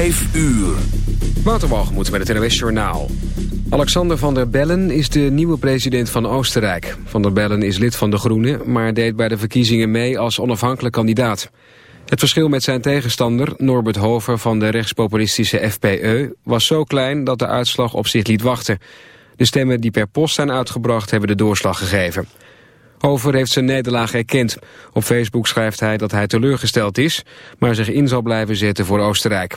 5 uur. Met het NWS Journaal. Alexander van der Bellen is de nieuwe president van Oostenrijk. Van der Bellen is lid van de Groenen, maar deed bij de verkiezingen mee als onafhankelijk kandidaat. Het verschil met zijn tegenstander, Norbert Hover van de rechtspopulistische FPE... was zo klein dat de uitslag op zich liet wachten. De stemmen die per post zijn uitgebracht hebben de doorslag gegeven. Hover heeft zijn nederlaag erkend. Op Facebook schrijft hij dat hij teleurgesteld is... maar zich in zal blijven zetten voor Oostenrijk.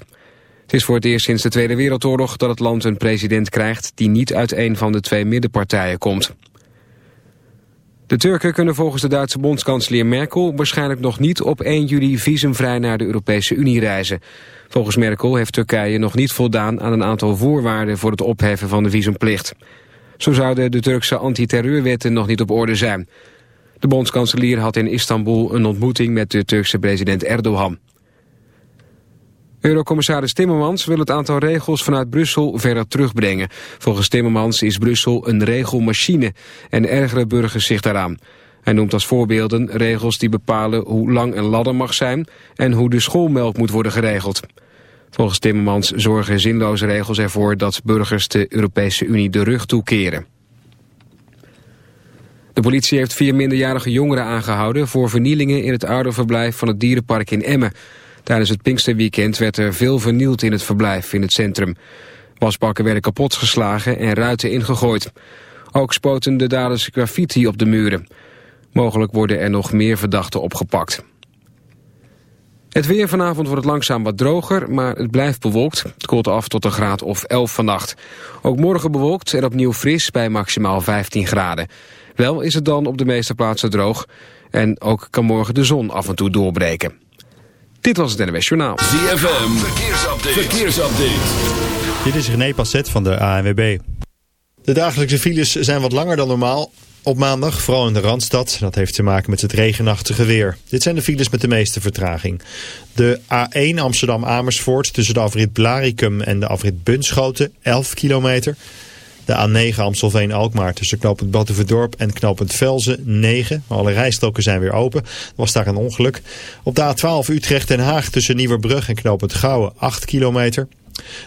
Het is voor het eerst sinds de Tweede Wereldoorlog dat het land een president krijgt... die niet uit een van de twee middenpartijen komt. De Turken kunnen volgens de Duitse bondskanselier Merkel... waarschijnlijk nog niet op 1 juli visumvrij naar de Europese Unie reizen. Volgens Merkel heeft Turkije nog niet voldaan aan een aantal voorwaarden... voor het opheffen van de visumplicht. Zo zouden de Turkse antiterreurwetten nog niet op orde zijn. De bondskanselier had in Istanbul een ontmoeting met de Turkse president Erdogan. Eurocommissaris Timmermans wil het aantal regels vanuit Brussel verder terugbrengen. Volgens Timmermans is Brussel een regelmachine en ergeren burgers zich daaraan. Hij noemt als voorbeelden regels die bepalen hoe lang een ladder mag zijn en hoe de schoolmelk moet worden geregeld. Volgens Timmermans zorgen zinloze regels ervoor dat burgers de Europese Unie de rug toekeren. De politie heeft vier minderjarige jongeren aangehouden voor vernielingen in het ouderverblijf van het dierenpark in Emmen. Tijdens het Pinksterweekend werd er veel vernield in het verblijf in het centrum. Wasbakken werden kapotgeslagen en ruiten ingegooid. Ook spoten de daders graffiti op de muren. Mogelijk worden er nog meer verdachten opgepakt. Het weer vanavond wordt langzaam wat droger, maar het blijft bewolkt. Het koelt af tot een graad of 11 vannacht. Ook morgen bewolkt en opnieuw fris bij maximaal 15 graden. Wel is het dan op de meeste plaatsen droog. En ook kan morgen de zon af en toe doorbreken. Dit was het NWS Journaal. ZFM, verkeersupdate. verkeersupdate. Dit is René Passet van de ANWB. De dagelijkse files zijn wat langer dan normaal. Op maandag, vooral in de Randstad. Dat heeft te maken met het regenachtige weer. Dit zijn de files met de meeste vertraging. De A1 Amsterdam-Amersfoort tussen de afrit Blaricum en de afrit Bunschoten, 11 kilometer. De A9 Amstelveen-Alkmaar tussen knooppunt Batuverdorp en knooppunt Velzen 9. Alle rijstroken zijn weer open. was daar een ongeluk. Op de A12 Utrecht-Den Haag tussen Nieuwerbrug en knooppunt Gouwen 8 kilometer.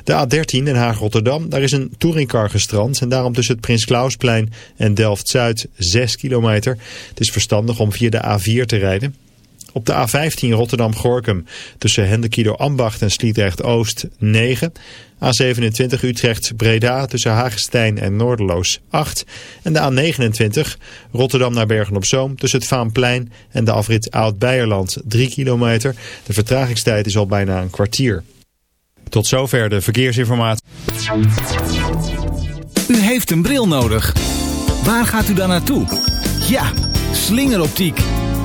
De A13 Den Haag-Rotterdam, daar is een touringcar gestrand en daarom tussen het Prins Klausplein en Delft-Zuid 6 kilometer. Het is verstandig om via de A4 te rijden. Op de A15 Rotterdam-Gorkum tussen Hendekido Ambacht en Sliedrecht-Oost 9. A27 Utrecht-Breda tussen Hagestein en Noorderloos 8. En de A29 Rotterdam naar Bergen-op-Zoom tussen het Vaanplein en de afrit Oud-Beierland 3 kilometer. De vertragingstijd is al bijna een kwartier. Tot zover de verkeersinformatie. U heeft een bril nodig. Waar gaat u dan naartoe? Ja, slingeroptiek.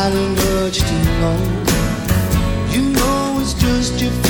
fighting much too long. You know it's just your.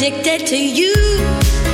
addicted to you.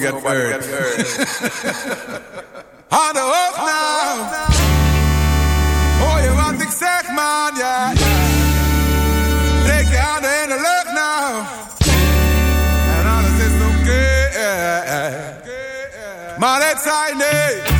got nobody hurt. got Oh, je wat ik zeg, man, ja. denk je aan in de lucht nou. En alles is oké. ja, Maar het zijn niet.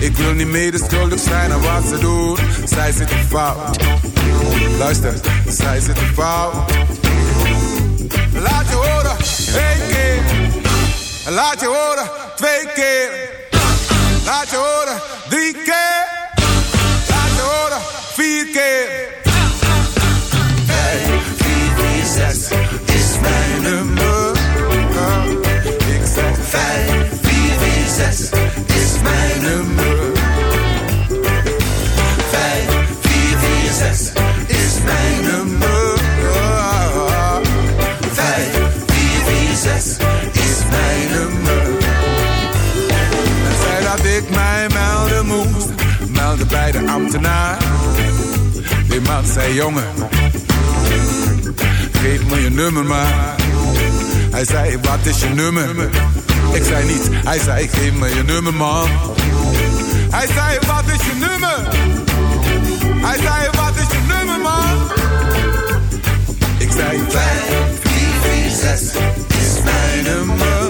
ik wil niet medeschuldig dus zijn aan wat ze doen. Zij zit zitten fout. Luister, zij zit zitten fout. Laat je horen, één keer. Laat je horen, twee keer. Laat je horen, drie keer. Laat je horen, vier keer. Hey, 446 is mijn nummer. Ik zeg 5446 nummer. Vijf, vier, vier, zes is mijn nummer. Vijf, vier, vier, zes is mijn nummer. En zei dat ik mij melden moest, meldde bij de ambtenaar. Die man zei, jongen, geef me je nummer maar. Hij zei, wat is je nummer? Ik zei niet, hij zei, geef me je nummer man. Hij zei, wat is je nummer? Hij zei, wat is je nummer man? Ik zei, 5, 4, 4, 6 is mijn nummer.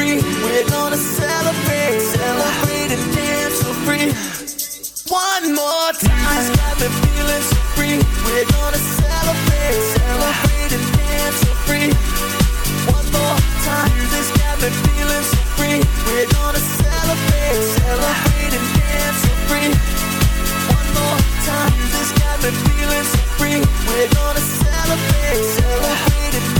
We're gonna celebrate, celebrate and dance. One more time. Music's got me feeling so free. We're gonna celebrate, celebrate and dance free. One more time. Music's got me feeling so free. We're gonna celebrate, celebrate and dance free. One more time. Music's got me feeling so free. We're gonna celebrate, celebrate and.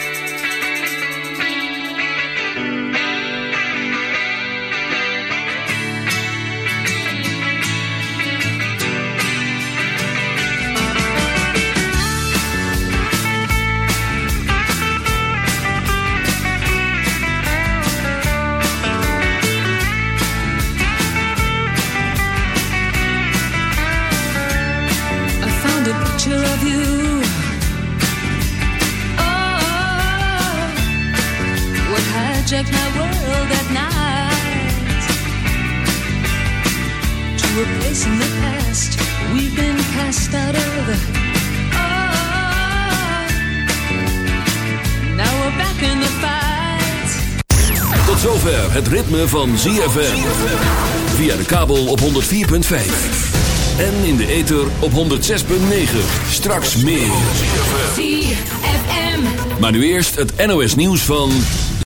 my world that night. To a place in the past we've been cast out of. Oh, now we're back in the fight. Tot zover het ritme van ZFM. Via de kabel op 104.5. En in de ether op 106.9. Straks meer. ZFM. Maar nu eerst het NOS nieuws van...